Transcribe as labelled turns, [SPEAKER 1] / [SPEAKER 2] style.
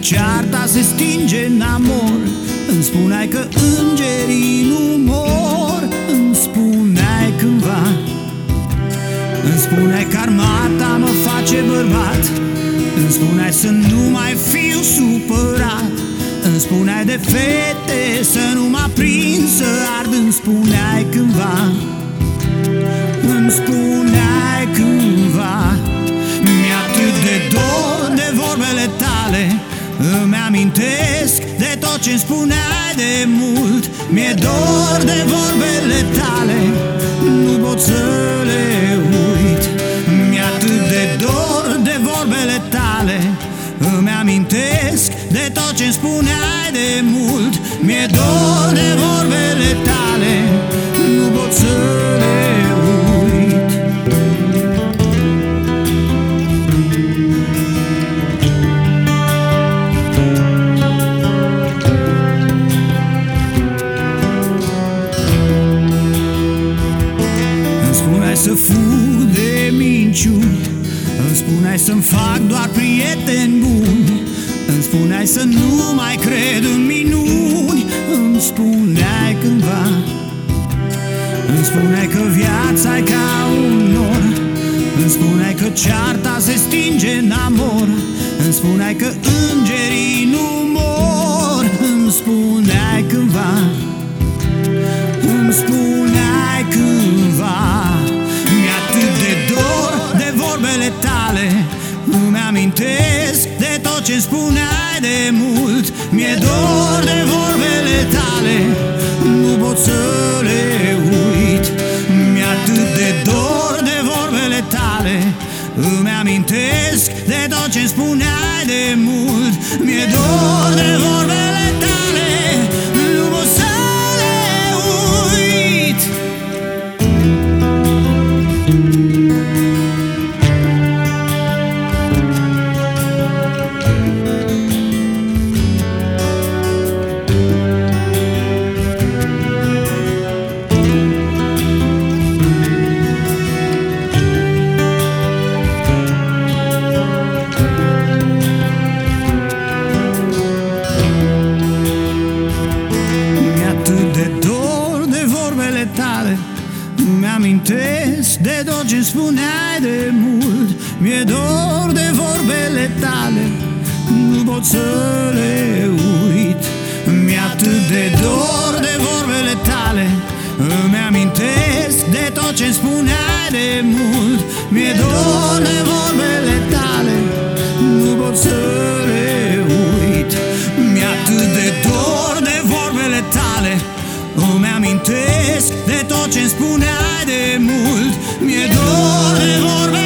[SPEAKER 1] cearta se stinge în amor. Îmi spuneai că îngerii nu mor. Îmi spuneai cândva Îmi spuneai că armata mă face bărbat. Îmi spuneai să nu mai fiu supărat. Îmi spuneai de fete să nu mă aprind să ard. Îmi spuneai cândva Îmi amintesc de tot ce-mi spuneai de mult. Mi-e dor de vorbele tale Nu pot să le uit. Mi-e atât de dor de vorbele tale. Îmi amintesc de tot ce-mi spuneai de mult. Mi-e dor de vorbele tale Nu pot să să fug de minciuni. Îmi spuneai să-mi fac doar prieteni buni. Îmi spuneai să nu mai cred în minuni. Îmi spuneai cândva. Îmi spuneai că viața e ca un nor. Îmi spuneai că cearta se stinge în amor. Îmi spuneai că îngerii nu mor. Îmi spuneai cândva. Îmi spuneai de tot ce spuneai de mult. Mi-e dor de vorbele tale Nu pot să le uit. Mi-e atât de dor de vorbele tale Îmi amintesc de tot ce spuneai de mult. Mi-e dor de vorbele Mi-amintesc de tot ce spuneai de mult. Mi-e dor de vorbele tale Nu pot să le uit. Mi-e atât de dor de vorbele tale Îmi amintesc de tot ce spuneai de mult. Mi-e dor de vorbele Îmi amintesc de tot ce-mi spuneai de mult. Mi-e dor de vorbe